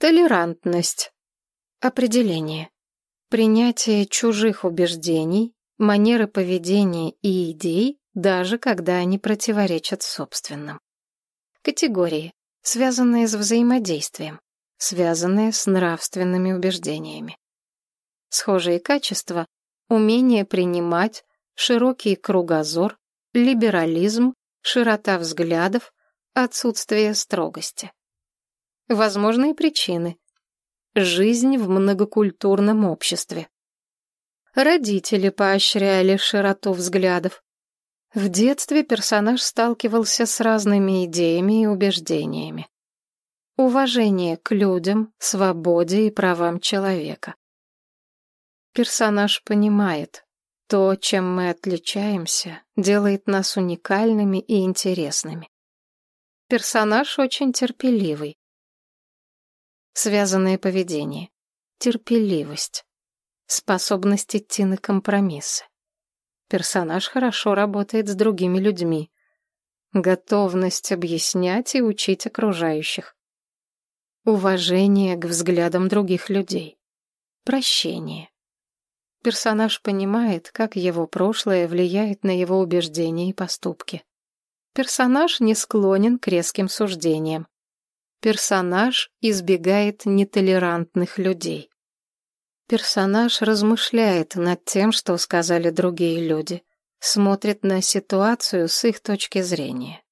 Толерантность. Определение. Принятие чужих убеждений, манеры поведения и идей, даже когда они противоречат собственным. Категории, связанные с взаимодействием, связанные с нравственными убеждениями. Схожие качества — умение принимать, широкий кругозор, либерализм, широта взглядов, отсутствие строгости. Возможные причины. Жизнь в многокультурном обществе. Родители поощряли широту взглядов. В детстве персонаж сталкивался с разными идеями и убеждениями. Уважение к людям, свободе и правам человека. Персонаж понимает, то, чем мы отличаемся, делает нас уникальными и интересными. Персонаж очень терпеливый. Связанное поведение. Терпеливость. Способность идти на компромиссы. Персонаж хорошо работает с другими людьми. Готовность объяснять и учить окружающих. Уважение к взглядам других людей. Прощение. Персонаж понимает, как его прошлое влияет на его убеждения и поступки. Персонаж не склонен к резким суждениям. Персонаж избегает нетолерантных людей. Персонаж размышляет над тем, что сказали другие люди, смотрит на ситуацию с их точки зрения.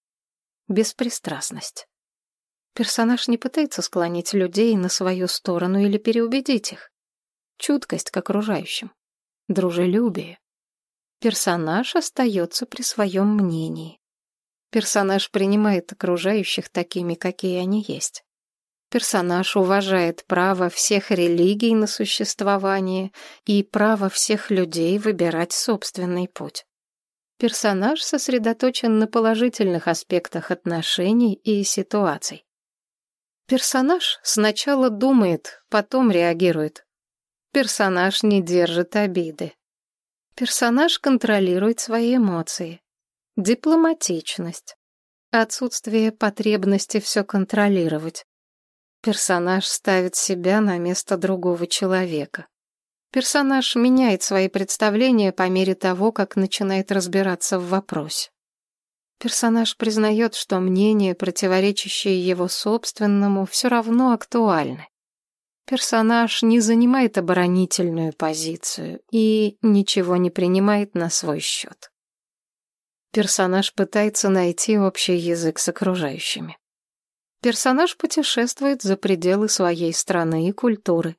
Беспристрастность. Персонаж не пытается склонить людей на свою сторону или переубедить их. Чуткость к окружающим. Дружелюбие. Персонаж остается при своем мнении. Персонаж принимает окружающих такими, какие они есть. Персонаж уважает право всех религий на существование и право всех людей выбирать собственный путь. Персонаж сосредоточен на положительных аспектах отношений и ситуаций. Персонаж сначала думает, потом реагирует. Персонаж не держит обиды. Персонаж контролирует свои эмоции. Дипломатичность. Отсутствие потребности все контролировать. Персонаж ставит себя на место другого человека. Персонаж меняет свои представления по мере того, как начинает разбираться в вопросе. Персонаж признает, что мнения, противоречащие его собственному, все равно актуальны. Персонаж не занимает оборонительную позицию и ничего не принимает на свой счет. Персонаж пытается найти общий язык с окружающими. Персонаж путешествует за пределы своей страны и культуры.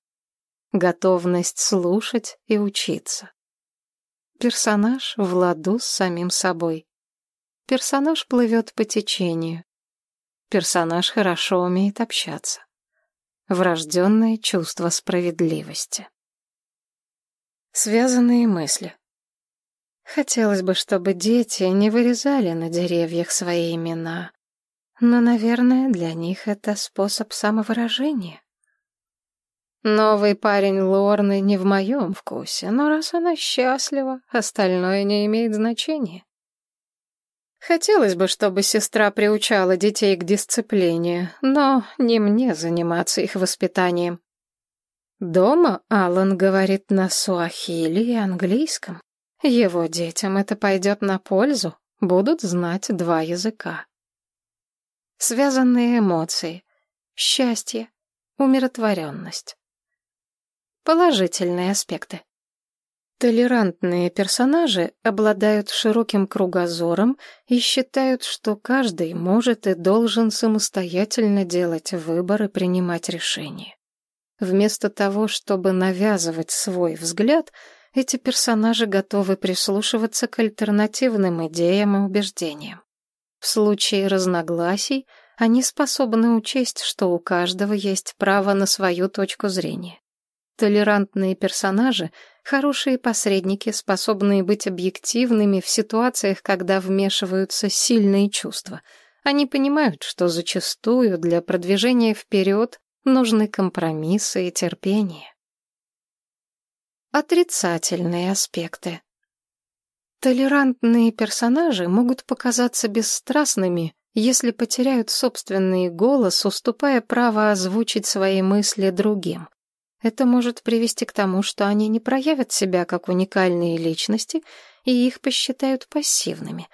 Готовность слушать и учиться. Персонаж в ладу с самим собой. Персонаж плывет по течению. Персонаж хорошо умеет общаться. Врожденное чувство справедливости. Связанные мысли. Хотелось бы, чтобы дети не вырезали на деревьях свои имена, но, наверное, для них это способ самовыражения. Новый парень Лорны не в моем вкусе, но раз она счастлива, остальное не имеет значения. Хотелось бы, чтобы сестра приучала детей к дисциплине, но не мне заниматься их воспитанием. Дома Алан говорит на суахили и английском. Его детям это пойдет на пользу, будут знать два языка. Связанные эмоции, счастье, умиротворенность. Положительные аспекты. Толерантные персонажи обладают широким кругозором и считают, что каждый может и должен самостоятельно делать выбор и принимать решения. Вместо того, чтобы навязывать свой взгляд – эти персонажи готовы прислушиваться к альтернативным идеям и убеждениям. В случае разногласий они способны учесть, что у каждого есть право на свою точку зрения. Толерантные персонажи — хорошие посредники, способные быть объективными в ситуациях, когда вмешиваются сильные чувства. Они понимают, что зачастую для продвижения вперед нужны компромиссы и терпение. Отрицательные аспекты. Толерантные персонажи могут показаться бесстрастными если потеряют собственный голос, уступая право озвучить свои мысли другим. Это может привести к тому, что они не проявят себя как уникальные личности и их посчитают пассивными.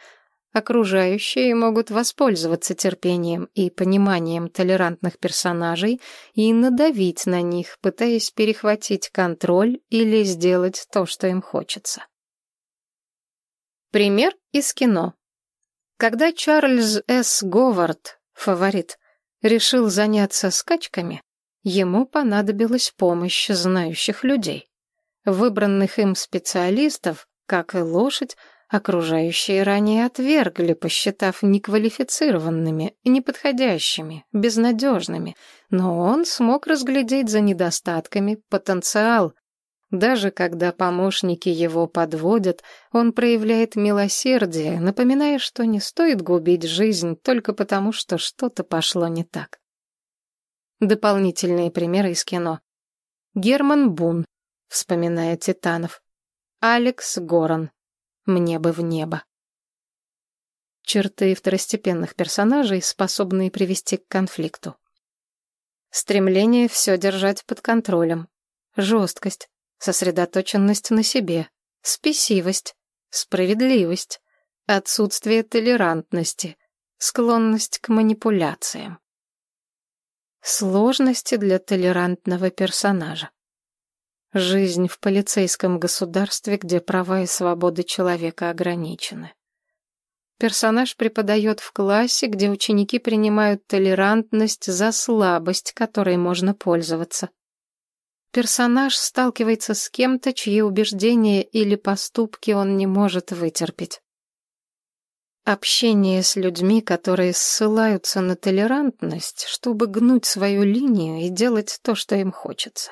Окружающие могут воспользоваться терпением и пониманием толерантных персонажей и надавить на них, пытаясь перехватить контроль или сделать то, что им хочется. Пример из кино. Когда Чарльз С. Говард, фаворит, решил заняться скачками, ему понадобилась помощь знающих людей. Выбранных им специалистов, как и лошадь, окружающие ранее отвергли, посчитав неквалифицированными, неподходящими, безнадежными, но он смог разглядеть за недостатками потенциал, даже когда помощники его подводят, он проявляет милосердие, напоминая, что не стоит губить жизнь только потому, что что-то пошло не так. Дополнительные примеры из кино. Герман Бун, вспоминая Титанов. Алекс Горан. Мне бы в небо. Черты второстепенных персонажей, способные привести к конфликту. Стремление все держать под контролем. Жесткость, сосредоточенность на себе, спесивость, справедливость, отсутствие толерантности, склонность к манипуляциям. Сложности для толерантного персонажа. Жизнь в полицейском государстве, где права и свободы человека ограничены. Персонаж преподает в классе, где ученики принимают толерантность за слабость, которой можно пользоваться персонаж сталкивается с кем-то, чьи убеждения или поступки он не может вытерпеть. Общение с людьми, которые ссылаются на толерантность, чтобы гнуть свою линию и делать то, что им хочется.